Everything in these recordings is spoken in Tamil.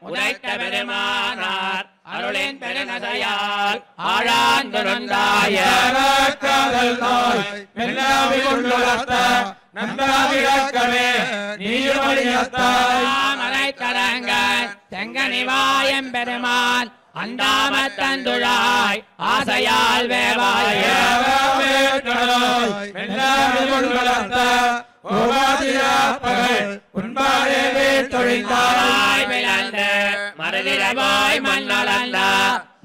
உதைத்த பெருமானார் அருளின் பெருநதையால் ஆழாந்துருந்தாய காதல் நோய் மெல்லாவி செங்கனிவாயம் பெருமான் அந்தாமத்தந்துழாய் ஆசையால் வேவாய. தாய் விளந்து மருதிரவாய் மண்ணளந்த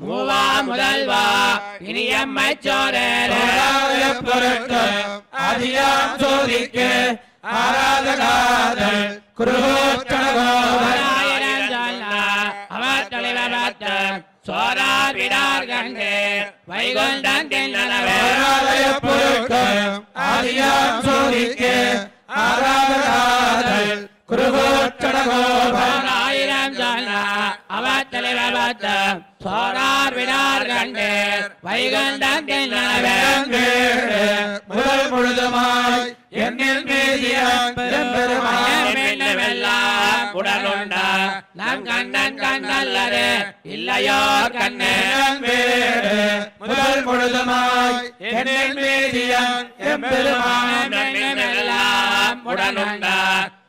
மூவா முதல்வா இனியம்மை சோரேரே. அவர் தொலைவபத்தம் சோரார் விடார் கண்டே வைகுண்டன் தின்னளவே ஆயிரம் சொன்னா அவர் தலைவபத்தம் சோரார் விடார் கண்டே வைகுண்டன் தின்னளவே முதல் முழுதுமாய் என்னில் மீதியான் உடலுண்ட நம் கண்ணன் கண்ணல்லது இல்லையோ கண்ணே? முதல் முழுதுமாய் என்னில் மீதியான் எம்பெருமான். எல்லாம் உடனுண்ட?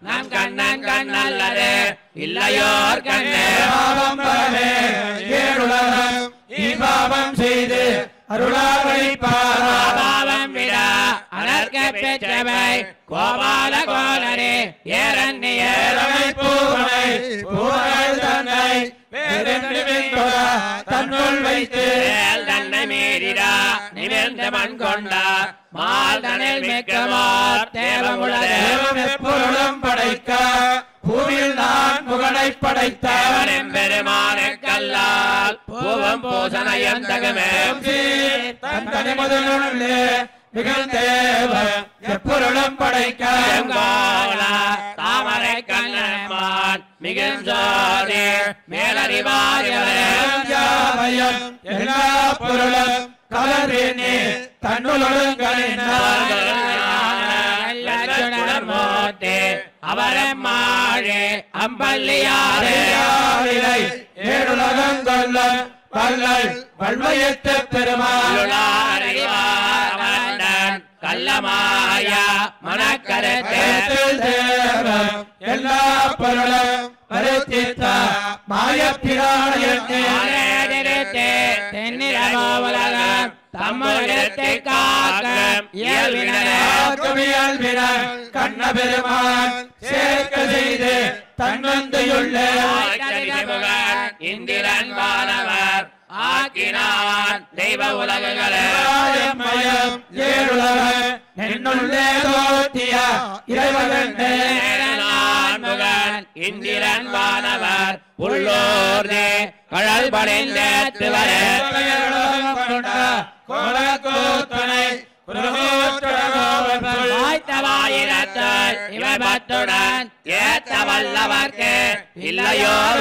நம் கண்ணன் கண்ணல்லது இல்லையோர் கண்ணே? பாவம் ஏழுலகம் ஈபாவம் செய்து அருளாவழிப்பாரா பாவம் விட அனர்க்க பெற்றவை கோபால கோலரே ஏரண்ய ஏழமை பூவனை. பூவர்கள் தன்னை தன்னுள் வைத்து மேல் தன்னை மீறிடா. நிமிர்ந்த மண் கொண்டா மால் தனில் மிக்கமார் தேவமுளரே தேவம் எப்பொருளும் படைக்க. பூவில் நான் புகழை படைத்தவன் தேவனின் பெருமானுக்கல்லால் பூவம் பூசணையம் தகுமே தன் தனிமுதலுள்ளே. மிகுந்தேவ எப்பொருளும் படைக்க செங்கோல தாமரை கண்ணன்மான் மிகுஞ்சோதி மேலறிவாரியவரே யாவையும் எல்லா பொருளும் கலரினே மூர்த்தி அவரம்மாழே அம்பல்லியாரே. ஏழுலகம் கொல்ல வல்லல் வல்வயத்த பெருமாள். அருளாரிவாவந்தன் கள்ளமாய மனக்கருத்தே தேவம். எல்லா பொருளும் பருத்தித்த மாயப்பிராயத்தே தென்னிரவோ உலகம் தம்முடத்தை காக்கும் இயல்பினரே ஆக்கமியல்பினர் கண்ண பெருமான் சேர்க்க செய்து தன்னந்தையுள்ள. இந்திரன் வானவர். ஆக்கினான் தெய்வ உலகுகளே மயம் ஏழுலகம் என்னுள்ளே தோத்திய இறைவகண்டே நான் முகன் இந்திரன் வானவர் உள்ளோர்தே கழல் படைந்தேத்து வரே கோலக்கூத்தனை வாய்த்தவாயிரத்தல் இவர் பத்துடன் ஏத்த வல்லவர்க்கு இல்லையோர்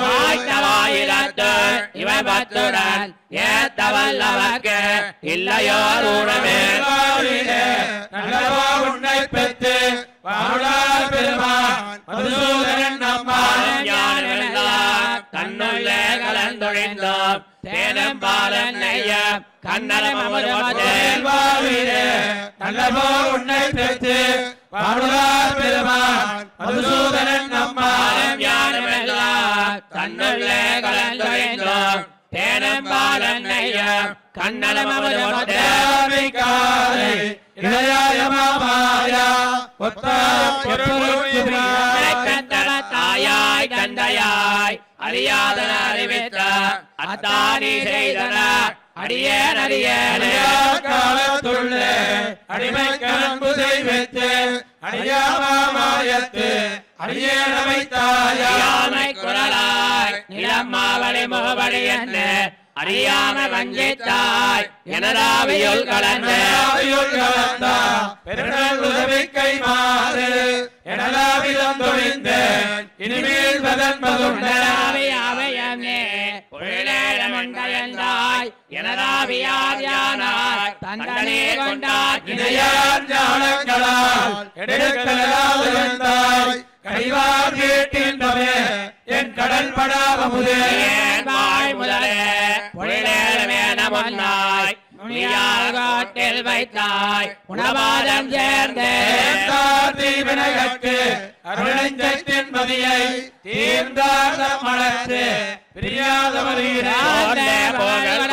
வாய்த்தவாயிரத்தல் இவர் பத்துடன் ஏத்த வல்லவர்க்கு இல்லையோர் ஊரவே உன்னை பெற்று பெருமான் கலந்தொழிந்தோம் தேனம் பாலன் நெய்ய கண்ணலம் அமுதமதே வாழ்விலே நல்லபோ உன்னை பெற்று பாடுவார் பெருமான் மதுசூதனன் நம்மாலும் தன்னுள்ளே கண்ணலம் கண்டவ தாயாய் தந்தையாய் அறியாதன அறிவித்த அத்தானி செய்தன அடியேன் அடியேனே காலத்துள்ளே அடிமை செய்வித்து அடியாமாயத்து அடியேனவை குரலாய் நிலம்மாவளி முகவடி என்ன அறியாம வஞ்சித்தாய் எனதாவியுள் கலந்த. கலந்தா. பெருநல் உதவி கை மாறு எனலாவிதம் தொழிந்தேன். இனிமேல் வதன் மதுண்டா அவையமே பொழிலேழமுண்டயந்தாய் எனதாவியார் யானாய் தந்தனே கொண்டாக்கினையார் இணையார் ஞானங்களால். எடுக்கலால் இருந்தாய் கைவார் கேட்டின்பமே என் கடல் படாவமுதே வாய் முதலே பொழிலேழமேன முன்னாய் நுனியால் காட்டில் வைத்தாய் உணவாதம் சேர்ந்தே. தீவினைகட்கு அருணஞ்சத்தின் மதியை தீர்ந்தாத மலர்த்து பிரியாத ஆண்டே போகல்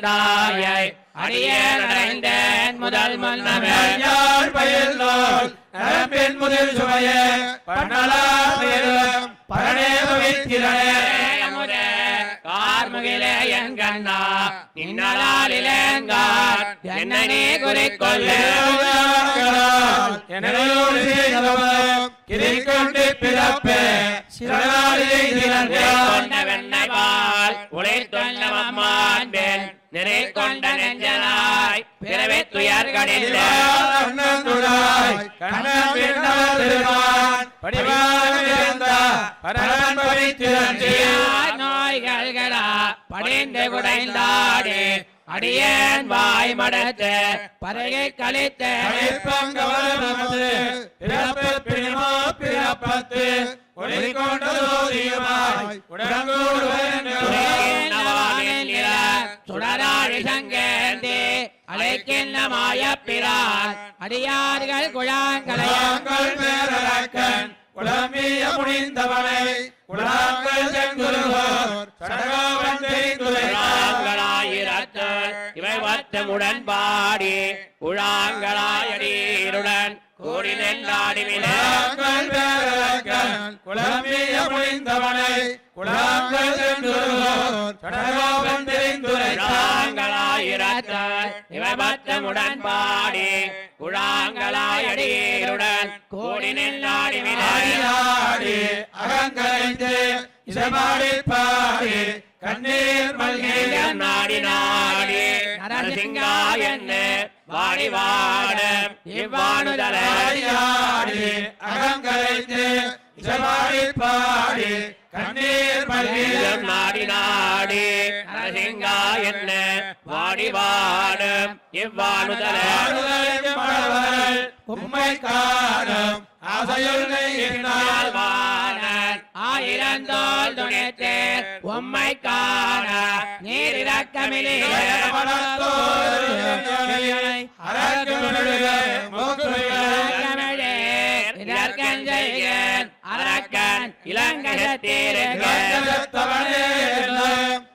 தாயை. அடியேன் முதல் முன்னமே யாழ் பயில் நோல் நரம்பின் முதல் சுவையே. பண்ணலா பெயரும் பரணே பவித்திரனே. அமுதே, கார்முகிலே என் கண்ணா நின்னலாலிலேங்கார் என்னை நீ குறிக்கொள்ளு. கிரிக்கொண்டு பிறப்பே. பால் நிறை கொண்ட நெஞ்சனாய் பிறவே துயர் கடிந்த அண்ணந்துடாய் கண்ணன் விண்ணவர் பெருமான் படிவாக இருந்த பரமன் பவித்திரன்றே நோய்கள்களா. படிந்து குடைந்தாடி. அடியேன் வாய் மடத்து பருகை கழித்து. பிறப்பத்து ஒளிகொண்ட ஜோதியுமாய் சுடராழி சங்கேந்தி அழைக்கின்ற மாயப்பிரான் அடியார்கள் குழாங்களையாங்கள் குழம்பிய முடிந்தவனை குழாங்கள் சடகோவன் இவை வட்டமுடன்பாடி குழாங்களாயடீருடன் கூடி நெல்லாடிவிலே குழாங்கள் மேலரக்கன் குழம்பிய முடிந்தவனை குழாங்கள் செங்குருகோர் சடகோவன் தெரிந்துரைத்தார் குழாங்களாயிரத்து இவை வட்டமுடன்பாடி குழாங்களாயடீருடன் கூடி நெல்லாடிவிலே ஆடி அகங்கரைந்து இசைபாடி கண்ணீர் மல்கி நாடி நாடி நரசிங்கா என்ன? வாடி வாட இவ்வாணுதல ஆடி அகங்கரைந்து பாடி கண்ணீர் மல்கி நாடி நாடி நரசிங்கா என்ன? வாடி வாட இவ்வாணுதல உம்மை காணும். ஆயிரந்தோல் துணித்து உம்மை காண நீரிறக்கமிலே அரக்கன் இளங்கயத்தீர்கள்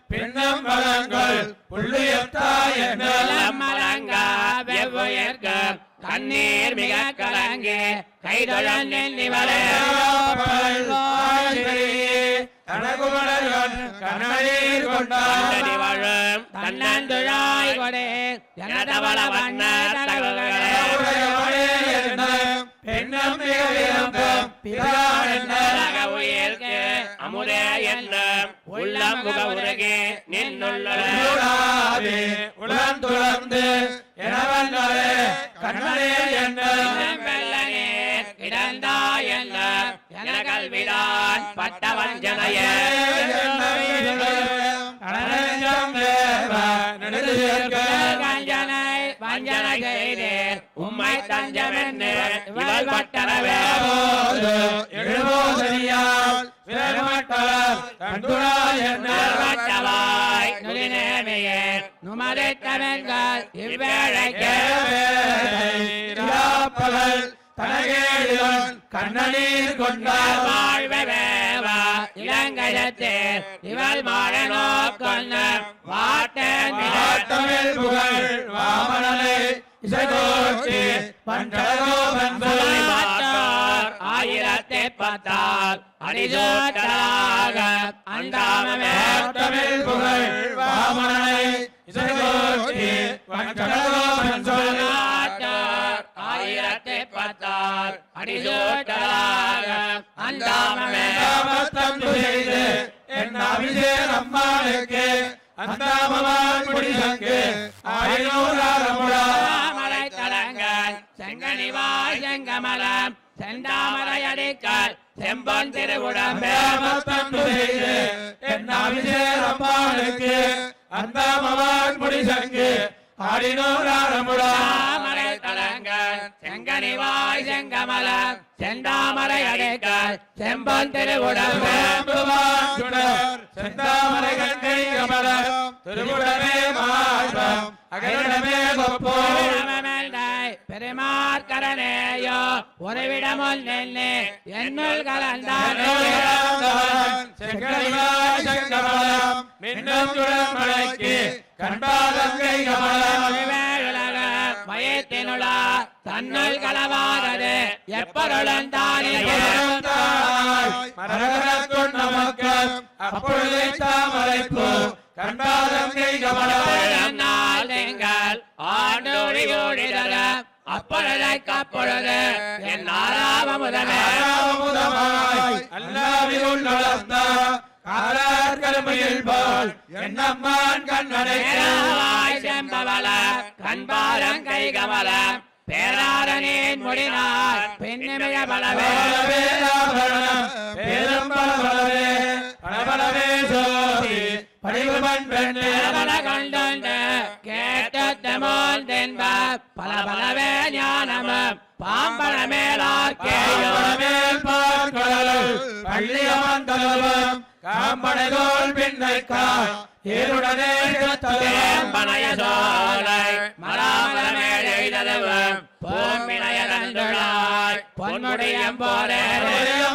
பின்னம் வளங்கள் புள்ளியத்தாய் மலங்கா வெவ்வுயர்க்கு கண்ணீர் மிக கலங்கி கைதொழன் வாழும் தன்னந்துழாய் கொடே. எனதவள வண்ண பெண்ணம் மிக விரும்பும் பிரான் என்ன உலக உயிர்க்கு அமுதே என்னும் உள்ளம் முக உருகே நின்னுள்ள உலாவி உளம் துளர்ந்து எனவல்லரே கண்ணனே என்ன? வெள்ளனே கிடந்தா என்ன? என கல்விதான் பட்ட வஞ்சனையே அனஞ்சம் தேவ நெடுதேற்க கஞ்சனை வஞ்சனை செய்தேன் உம்மை தஞ்சம் என்று இவள் பட்டனவே போது எழுபோதனியால் விரமட்டவர் கண்ணநீர் கொண்டார். வாழ்வவேவா. இளங்கயத்தேர் இவள் மாடனோ கொன்ன ஆட்டமில் புகழ் வாமனனை இசைகோட்டி பண்டகோபன் மாட்டார் ஆயிரத்தை பத்தால் அடிசோட்டலாக அண்டாமமே ஆட்டமில் புகழ் வாமனனை. இசைகோட்டி பண்டகோபன் ஆயிரத்தை பத்தால் அடிசோட்டலாக அண்டாமமே. தம்பு செய்து என் அபிஷேகம் அம்மாளுக்கு அந்தாமவான் முடிசங்கு ஆயினூறாரமுடா தாமரை தலங்கள் செங்கனிவாய் செங்கமலம் செந்தாமரை அடிக்கல் செம்பொன் திருவுடம்பே. தம்பு செய்து என் அபிஷேகம் அம்மாளுக்கு அந்தாமவான் தாமரை தலங்கள் செங்கனிவாய் செங்கமலம் செந்தாமரை அடிக்கல் செம்பொன் திருவுடம்பே. செந்தாமரை கங்கை கமலம். திருவுடமே மாற்றம் அகரிடமே கொப்போம் பெருமாற்கரனேயோ ஒருவிடமுல் நின்று என்னுள் கலந்தானே செங்கலிவாய் செங்கமலம். மின்னும் கண்பாதங்கை கமலம். வேளுலக பயத்தினுளா தன்னுள் கலவாரது எப்பொருளும் தானே நமக்கள் அப்பொழுது தாமரைப்பூ. கண்பாதங்கை கமலம் நாள் நீங்கள் ஆண்டோடி ஓடிதர அப்பொழுதை கப்பொழுது. என் ஆறாவமுதமே. முதமாய் அல்லாவியுள் காலார் கருமையில் போல் என்னம்மான் கண்ணடைக்க பேராவாய் செம்பவள. கண்பாரம் கை கமல பேராரனின் முடினார் பின்னிமைய பலவே. பேரும் பலபலவே பலபலவே சோதி படிவுமன் பெண்ணே. பல தென்ப பல பலவே பாம்பன பார்க்கடல் பள்ளியமந்தலவம் காம்படைதோல் பின்னைக்காய் ஏருடனே தேம்பனைய சோலை மராமரமேழெய்ததுவும் பூமினையதந்துழாய் பொன்முடியம் போரே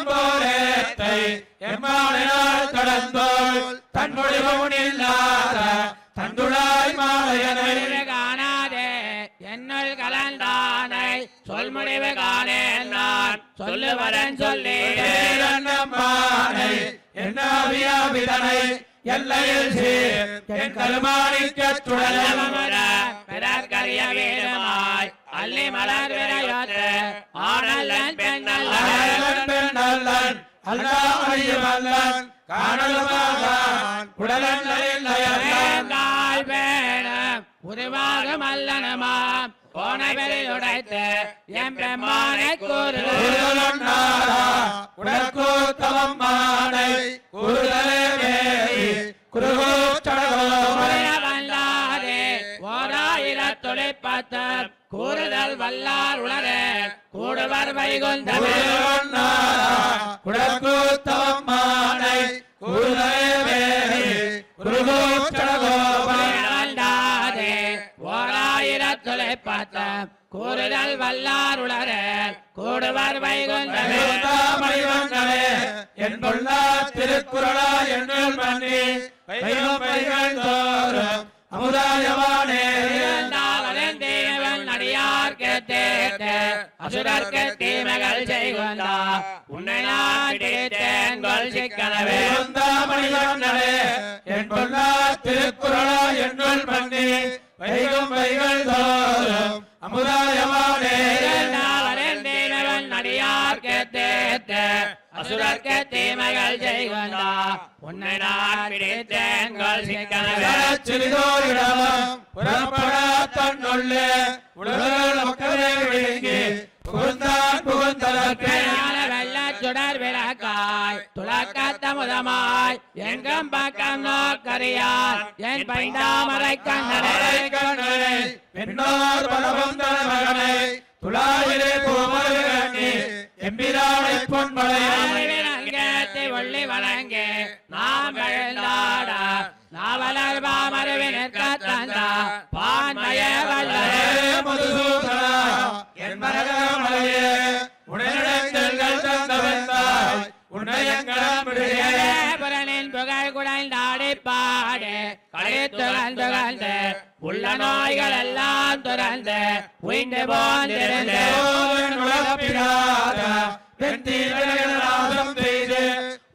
போரேத்தை எம்மாளினால் கடந்தோள் தன்மொழிவுனில்லாத தந்துழாய் மாலையனை. முடிவு காணாதே என்னுள் கலந்தானை சொல் முடிவு காணேன் நான். சொல்லுவரன் சொல்லி பேரன்னம்மானை என்னாவியாவிதனை எல்லையில் சீர். என் அல்லவமுற பிறர்க்கரிய வீரமாய் அள்ளி மலர் விரையோத்து ஆனல்லன் பெண்ணல்லன். அழகன் பெண் அல்லன் அல்லாமையும் அல்லன் காணலுமாகான் உருவாகும் அல்லனுமாம். போன பெரியுடைத்து எம் பெம்மானை உடற்கூத்தவம் மானை கூறுதலே மேரி குருகூச்சடகோமரை வல்லாதே ஓராயிரத்துளிப்பத்து கூறுதல் வல்லார் உளரே கூடுவர் வைகுந்தமே. கூறுதலொன்னாரா உடற்கூத்தவம் ஓராயிரத்துளிப்பத்து கூறுதல் வல்லார் உளரே கூடுவர் வைகுந்தமே மணிவங்களே என் பொல்லா திருக்குறளா என்னுள் மன்னி. வைகம் வைகள் தோறும் அமுதாயமானே தேவன் அடியார்க்கு தேர்த்து அசுரர்க்கு தீமைகள் செய்குந்தா உன்னை நான் பிடித்தேன்கொள் சிக்கனவே. மணிவங்களே என் பொல்லா திருக்குறளா என்னுள் மன்னி. வைகம் வைகள் தோறும் அமுதாயமானே. தேவன் அடியார்க்கு தேர்த்து அசுரர்க்கு தீமைகள் செய்குந்தா உன்னை நான் பிடித்தேன்கொள் சிக்கனவே. புறப்படா தன்னுள்ளே உலகில் மக்களே விழுங்கி புகுந்தான் புகுந்ததற்கு. சுடர் விளக்காய் துளக்கத்த முதமாய் எங்கும் பக்கம் நோக்கறியார். என் பைந்தாமரை கண்ணனே கண்ணனை பின்னார் பலவந்த மகனை துளாயிலே எம்பிரானை நாம் எழுந்தாட நாவலர் பாமருவினுக்கு தந்தா பான்மய வல்லரே மதுசூதனா. என் மரகமலையே உடனடங்கள் தந்தவந்தாய் உன்னையங்கடமிடையே புரனின் புகழ் குடைந்தாடி பாடு. கழித்துகள் துகழ்ந்து உள்ள நோய்கள் எல்லாம் துறந்து உயிர்ந்து போந்திருந்து.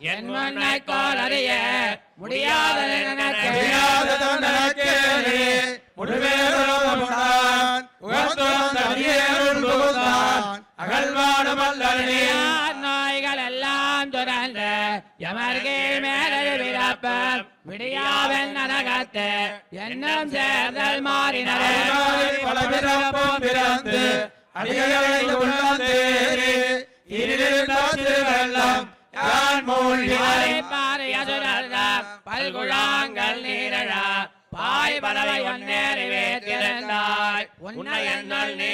முன்னை கோலறிய முடியாத அகழ்வாடுமல்லனே நோய்கள் எல்லாம் துறந்து எமர்கீழ் மேலிரப்பம் விடியாவன் நரகத்து மாறினரே. பிறந்து அடிகளை உள்ளந்தேறி இருந்தெல்லாம் யான் மூழ்கினாய் பல்குழாங்கள் நீரழா பாய் பறவை ஒன்னேறி வேத்திருந்தாய் உன்னை என்னுள் நீ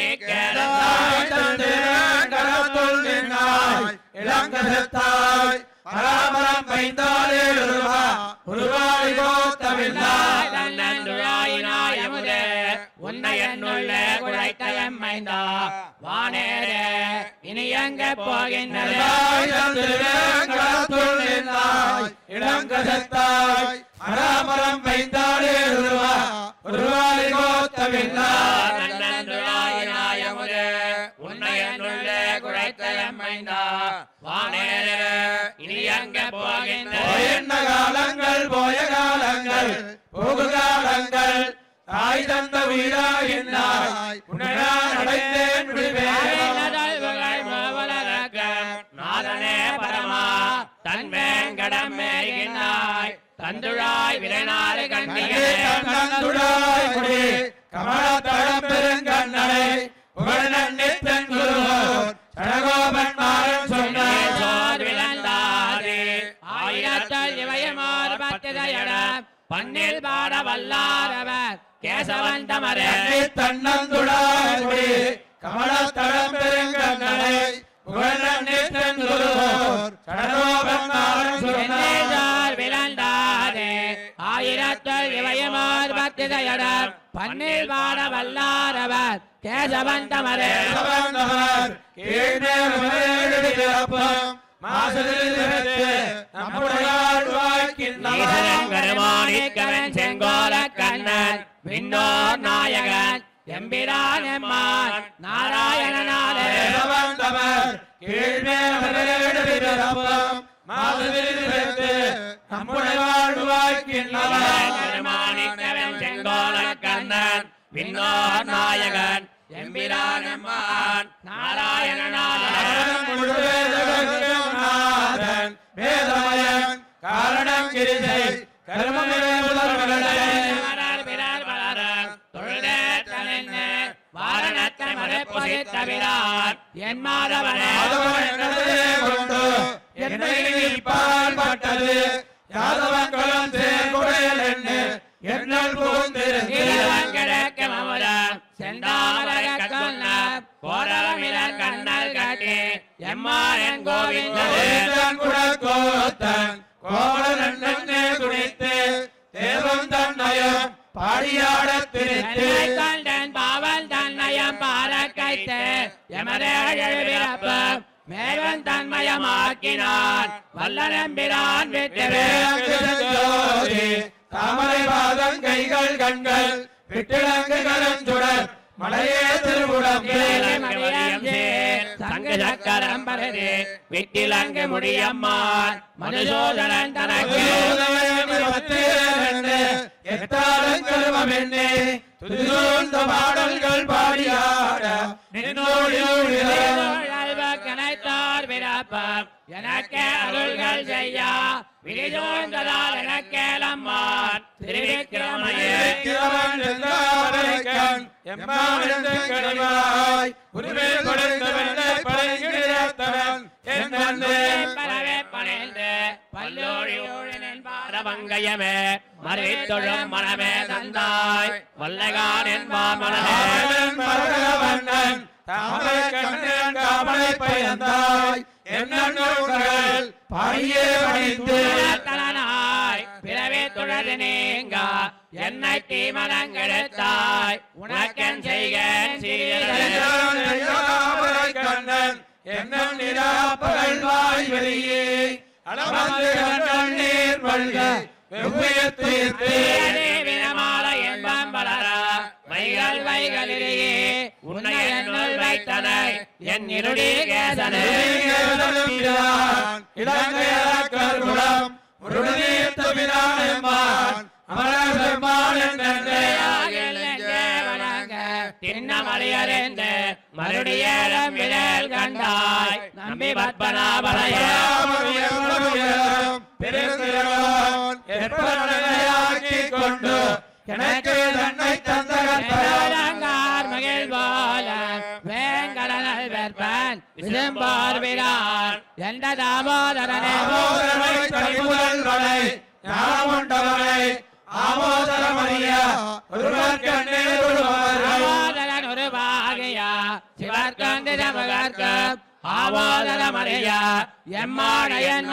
பைந்தாலே உருவா உருவாய் கோத்தமில்லாய். தன்னந்துழாயினாய் அமுதே. உன்னை என்னுள்ள குழைத்த எம்மைந்தா வானேரே இனி எங்க நின்னாய் இளங்கசத்தாய் பராமரம் பைந்தாலே உருவா. உருவாய் கோத்தமில்லாய் தன்னந்துழாயினாய் அமுதே உன்னை என்னுள்ள குழைத்த எம்மைந்தா வானேரே இனி எங்க போகின்றது போயின்ன காலங்கள் போய காலங்கள் போகு காலங்கள் தாய் தந்த உன்னை நான் அடைந்தேன் நாதனே பரமா தன் வேங்கடம் மேகினாய் தந்துழாய் விரைநாறு கண்டியே கண்ணந்துடாய் குடி. கமலத்தடம் பெருங்கண்ணனை புகழ் நன்னித்தன் குருவோர். சடகோபன் மாறன் சொன்னார். சோர் விளந்தாரே ஆயிரத்தல் இவையமாறு பத்திரையடம் பண்ணில் பாட வல்லாரவர் கேசவன் தமரே தன்னந்துடாய் குடி கமலத்தடம் பெருங்கண்ணனை பண்ணில் பாட வல்லாரவர் கேசவன் தமரே. நம்முடைய செங்கோல கண்ணன். விண்ணோர் நாயகன் எம்பிரான் எம்மான் நாராயணனாலே. தேவந்தவர் கீழ்மேல் பிறப்பம் மாசத்தில் பிறந்து நம்முடைய வாழ்வாய்க்கின்றவர் கருமாணிக்கவன் செங்கோல கண்ணன் விண்ணோர் நாயகன் எம்பிரான் எம்மான் நாராயணனாலே. நாதன் பொசித்தவிரான் என் மாதவனே. கொண்டு என்னை நீப்பால் பட்டது யாதவன் குலம் சேர்குடையல் என்ன என்னல் புகுந்திருந்து நீலவன் கிழக்கு மமுதம் செந்தாமரை கொன்ன கோரவமிழர் கண்ணல் காட்டி. எம்மாறன் கோவிந்தன். கோவிந்தன் குடக்கோத்தன் கோவலன் நன்னே துணித்து. தேவம் தன்னயம் பாடியாடத் திரித்து என்னை கண்டன் பாவல் தன்னயம் பாரக்கைத்து எமரேழபிறப்பு மேவன் தன்மயமாக்கினான் வல்லரம்பிரான் விட்டு ஜோதி. தாமரை பாதம் கைகள் கண்கள் விட்டிலங்கு கரஞ்சுடர் மலையே திருவுடம் விட்டிலங்கு முடியம்மான். மனுசோதனன் தனக்கு. பாடல்கள் பாடியாட. நின்னோடு பிறப்பம் எனக்கு அருள்கள் செய்யா. விரிதோழ்ந்ததால் எனக்கேலம்மான் திருவிக்கிரமையே இருக்கிறவன் செந்தாமரைக்கண் எம்மாவிருந்து கனிவாய். உரிமையில் கொடுத்த வெள்ளை படைகிறத்தவன் என் தந்தை பலவே பணிந்து பல்லோழி பாரவங்கயமே மறித்தொழும் மனமே தந்தாய். வல்லகான் என்பார் மனமே தாமரை கண்ணன் காமலை பயந்தாய். என்னங்கள் பாடியே பணிந்து தலனாய் பிறவே தொடர்ந்து நீங்க. என்னை உனக்கென் தாமரை கண்ணன் நிராப்பகல் வாய் வெளியே. அளவந்து கண்ணீர் வல்க வெவ்வேறு தீர்த்து. வினமால வைகள் வைகளிலேயே உன்னை என்னுள் வைத்தனை. என் இருடி அமரர் பெருமான் என்னே தின்னமலையறிந்து மறுடியேறம் விழல் கண்டாய். நம்பி பத்மநாபனைய. பெருந்திரளான். எப்பனையாக்கி கொண்டு எனக்கு தன்னை தந்த கற்பனை வேலங்கார் மகிழ் போல வேங்கடனல் வெற்பன் எந்த தாமோதரனே? ஞானமுண்டவனை ஆமோதரமறிய ஒருவர். சிவர்க்கந்து நமகர்க்கு எம்மாடையன்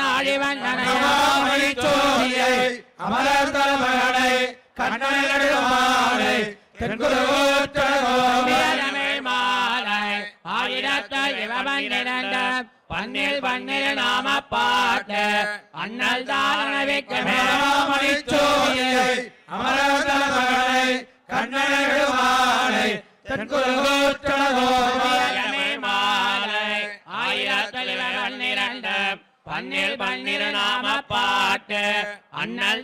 அமரர் தலைமகனை கண்ணனை தென்குலகோற்றகோமே தமிழ் மாலை ஆயிரத்து இவவந்திரண்ட பன்னில் பன்னில் நாம பாட்டு அண்ணல் கண்ணனை விடுவானை தென்குலகோற்றகோமே தமிழ் மாலை ஆயிரத்து இவவந்திரண்ட பன்னில் பன்னில் நாம பாட்டு. அண்ணல்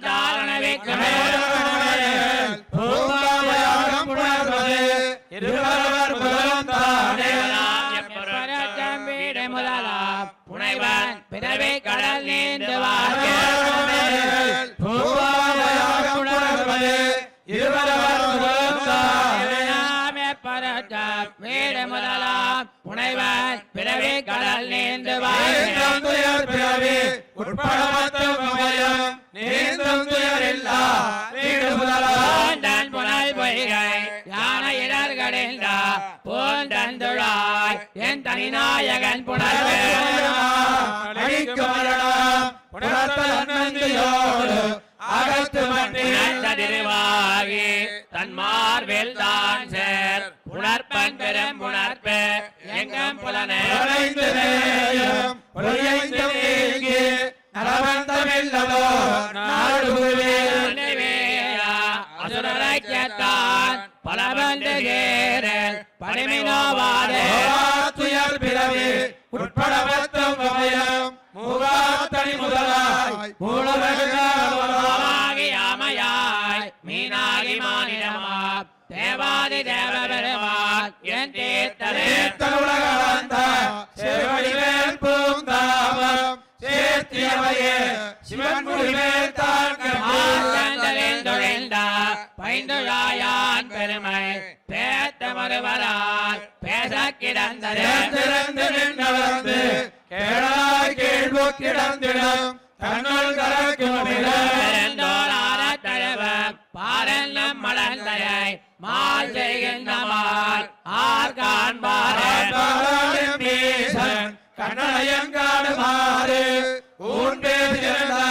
இருவர் முதலும். புனைவன் பிறவி கடல் நீந்து வாழ்க்கை பூங்காவையாகம் புணர்வது. இருவர் முதலும். புனைவன் பிறவி கடல் நீந்து நீந்தும் துயர் பிறவி உட்பட மொத்தம் அமயம் நீந்தும் துயர் இல்லா வீடு பூந்தன் புனல் பொய்கை யானை இடர்களில் பூந்தன் துழாய் என் தனிநாயகன் புனல் திருவாகி தன்மார்பில் தான் சேர். உணர்ப்பன் பெரும் உணர்ப்பு எங்கும் புலனே. அசுரரைக்கத்தான் பலவந்து கேரல் பரிமினோவாதே உட்பட மொத்தம் அமயம் மூவாத்தனி முதலாய் மூலவர்கள் ஆமாகி ஆமையாய் மீனாகி மாநிலமா தேவாதி தேவ பெருமாள் என் தீர்த்தரே தீர்த்தனுலகளந்த செவடிவேல் பூந்தாமம் சேர்த்தியவையே. சிவன் முடிமேல் ஆற்றந்தலில் தொழில்ந்தா பைந்துழாயான் பெருமை. பேத்த மறுவரால் பேச கிடந்தது. திறந்து நின்றவர்ந்து கேளாய் கேள்வு கிடந்திடம். தன்னுள் கலக்கும் பெருந்தோளார பாரல்லம் மலர்ந்தயை மால் செய்கின்ற மால் ஆர் காண்பாரே. கண்ணனையங்காடுமாறு ஊன் பேசியிருந்தா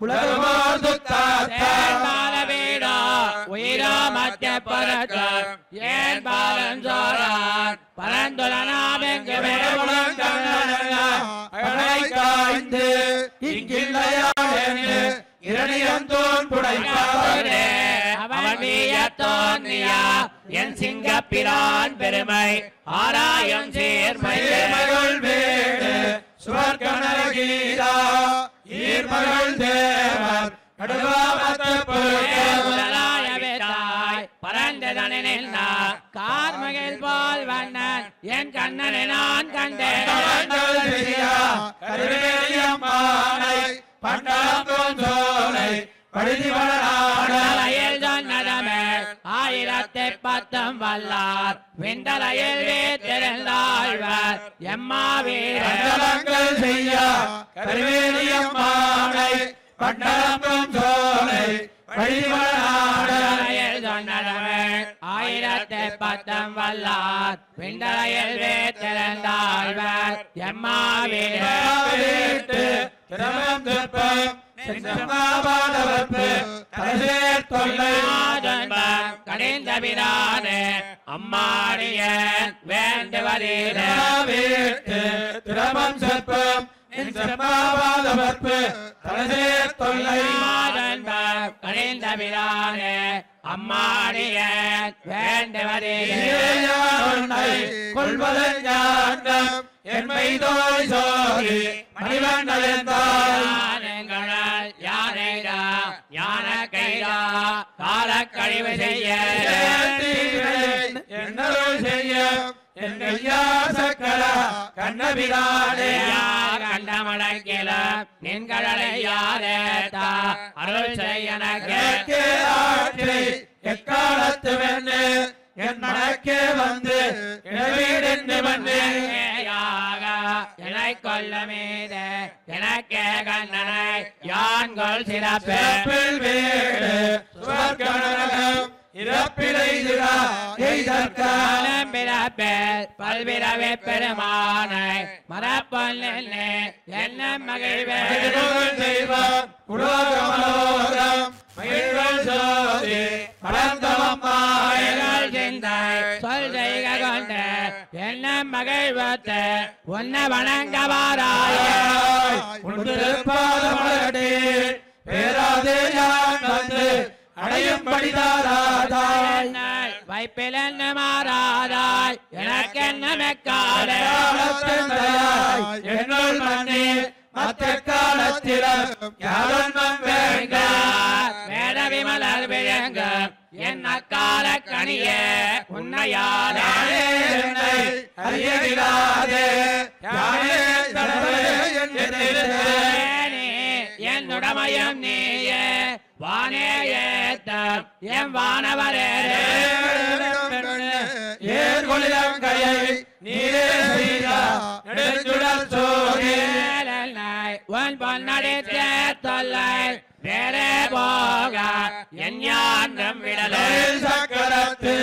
உலகமோர் துத்தாத்தா. தேன்பால வீடோ உயிரோ மத்திய பரக்கம் ஏன் பாலன் பரந்துலனாமெங்கு காய்ந்து இங்கில்லையாளென்று இரணியந்தோன் புடைப்பாரே. அவன் வீய தோன்றியா என் சிங்கப்பிரான் பெருமை. ஆராயும் சீர்மையே. ஈர்மகள் வீடு. சுவர்க்கனகீரா ஈர்மகள் தேவர். நடுவாமத்து பொருட்கள். கார்மகில் போல் வண்ணன். என் கண்ணனை நான் கண்டேன். ஆயிரத்தை பத்தம் ஆயிரத்தி பத்தம் வல்லார் விண்டலையில் வீத்திருந்தாழ்வர் எம்மாவீரர் வீட்டு திரமம் திருப்பம் செங்கமாபாதவர்ப்பு தலைசேர் தொல்லை கடைந்த பிரானே அம்மாடியன் வேண்டுவதீரே. வீட்டு திரமம் செப்பம் செம்மாபாதவர்ப்பு தலைசேர் தொல்லை. கடைந்த பிரானே அம்மாடியன் வேண்டுவதீரே உன்னை கொள்வதன் ஞானம் என்மை தோய் யானைடா யான கைடா காலக்கழிவு செய்ய. செய்ய. என் ஐயா சக்கரா கண்ணபிரானே கண்டமடக்கில நின்கடலை யாரேத்தா அருள் செய்யனக்கு எனக்கே. ஆற்றி. எக்காலத்து வெண்ணு. என் மனக்கே வந்து. இடவீடென்று மண்ணு. என்னை கொல்ல மீது. எனக்கே கண்ணனை. யான்கொள் வீடு. இறப்பிலை திரா எய்தற்கான பிறப்பில் பல்விரவே பெருமானை மரப்பொல்லே என்ன மகிழ்வே தெய்வம் உலோகமலோகம் சிந்தை சொல் செய்க கொண்டு என்ன மகிழ்வத்து உன்னை வணங்க வாராய உன் திருப்பாத மலரடி பேராதே யான் வந்து அடையும் படிதாராதாய். வைப்பில் என்ன மாறாதாய். எனக்கு என்ன மெக்காலே காலத்தெந்தையாய் என்னுள் மன்னி மத்த காலத்திலும் யாதொன்னம் வேங்க வேட விமலர் விழுங்க. என் அக்கால கனியே உன்னையாலே அறியவிடாதே. யானே தடவை என்னுடமயம் நீயே. வானே ஏத்த என் வானவரே ஏர் கொள்ளையை நீரே செய்தா சோதி உன் பொன்னடித்த தொல்லை வேறே போக என் யான்றம் சக்கரத்து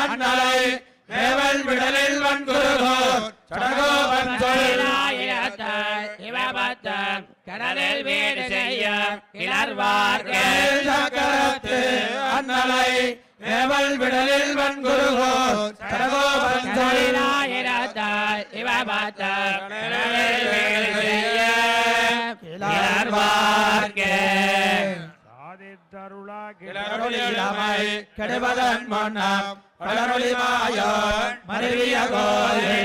அண்ணலை மேவல் விடலில் வன்குருகோர் கடலில் வீடு செய்ய சக்கரத்து அண்ணலை மேவல் விடலில் வன்குருகோர் சடகோபன் சொல் சிவபத்தம் கடலில் வீடு செய்ய கிளரொளியிலமை கெடுவதன் மன்னம் பலரொளி மாயோன் மருவிய கோயில்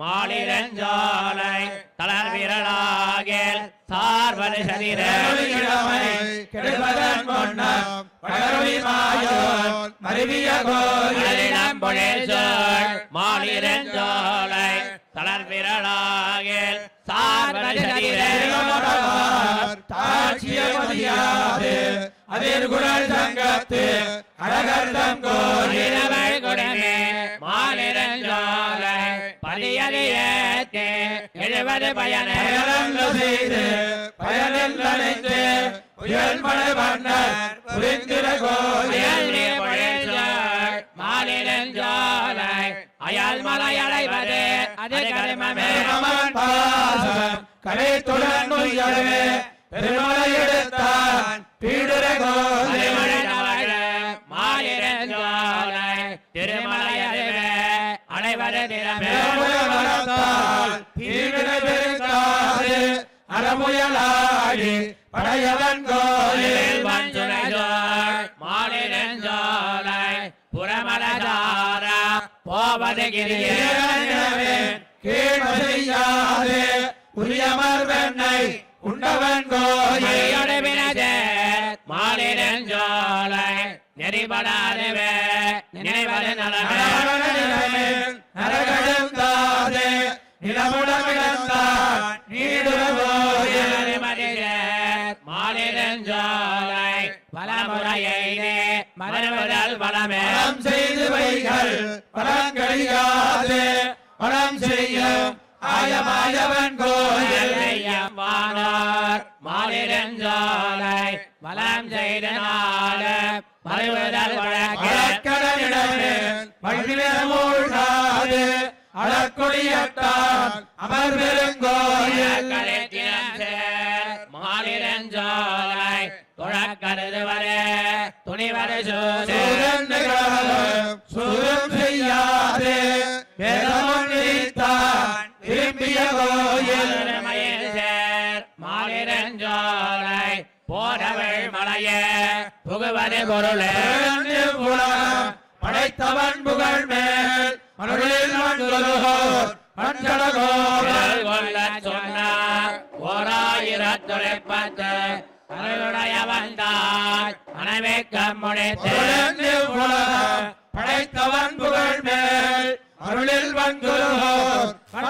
மாலிரஞ்சாலை தளர் விரலாகில் சார்வரு கிளரொளியிலமை கெடுவதன் மன்னம் பலரொளி மாயோன் மருவிய மாலிரஞ்சாலை தளர் விரலாகில் குரல் சங்கத்து அழகர்தம் இரவள் குடமே. மாலிரஞ்சாலை பதியறியத்தே எழுவது பயனே செய்து பயனில் நனைந்து புயல் மழை மன்னர் புரிந்திர கோயில் மாலிரஞ்சாலை அயல் மலை அடைவது. அது கருமமே. பிரமன் பாசம் கரைத்துடன் நுய்யவே பெருமலை எடுத்தான் பீடுர கோயில் மாலிரஞ்சாலை திருமலை அறிவே அடைவது திறமே. மரத்தால் பீடுர பெருங்காது அறமுயலாடி படையவன் கோயில். மாலிரஞ்சாலை புறமலதார போவது கீழ்மதியாது உரியமர் வெண்ணை உண்டவன் கோயிலடவினது மாலிடஞ்சோலை நெறிபடாதவே நினைவது நலகடந்தாதே நிலமுடமிடந்தான் மாலிடஞ்சோலை பலமுறையிலே மனமுதல் பலமேலம் செய்து வைகள் பலங்கழியாது பலம் செய்யும் ஆயமாயவன் கோயில் வானார் மாலிரஞ்சாலை வலம் செய்த நாள மறுமுதல் வழக்கு வழக்கடனிடமே மகிழ்மூழ்காது அழற்கொடியத்தான் அமர் பெருங்கோயில் மாலிரஞ்சாலை துழக்கருதுவரே துணிவரு சூரன் சூரம் செய்யாது. திரும்பிய கோயில் மாலிரஞ்சாலை போரவள் மலையே புகுவது பொருளே. படைத்தவன் புகழ் மேல் மருளில் மண்குலகோர் மண்கடகோர் கொல்ல சொன்னார் ஓராயிரத்துறை பத்து அருளுடைய வந்தாய் மனைவிக்க முடித்து படைத்தவன் புகழ் மேல் அருளில் மண்குலகோர்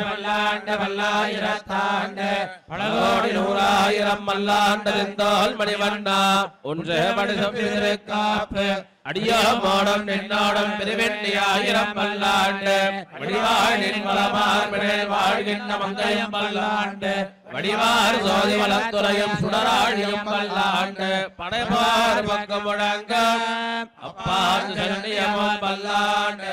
முடித்து ஆண்டு பலகோடி நூறாயிரம் மல்லாண்டறிந்தால் மணிவண்ணா ஒன்று மனிதம் காப்பு அடியாமாடம் நின்னாடம் பல்லாண்டு வளமார் வாழ்கின்ற பல்லாண்டு வடிவார் சோதி வளத்துறையும் சுடராழியும் பல்லாண்டு படைபார் பக்கம் முழங்க அப்பா பல்லாண்டு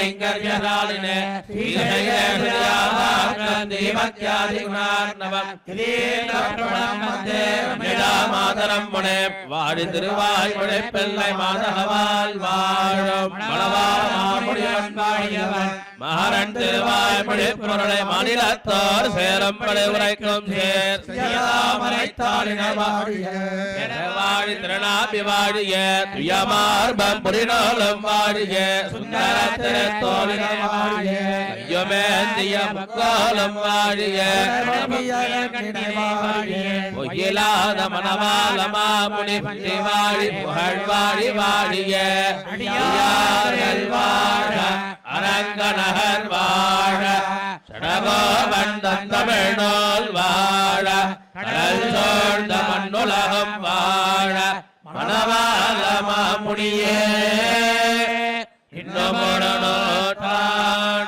கைங்கர்யசாலினே மாதரம் முனே உரைக்கும் திருநாபி வாழிய துயமார்பம் புரிநாளும் வாழிய. சுந்தரத்திரு ஐயமேந்திய முக்காலம் வாழிய பொய்யிலாத மணவாள மாமுனி பற்றி வாழி புகழ் வாழி வாழிய அடியார்கள் வாழ அரங்கநகர் வாழ சடகோபன் தமிழ்நூல் வாழ கடல் சோழ்ந்த மண்ணுலகம் வாழ மணவாள மாமுனியே இன்னும் ஒரு Amém.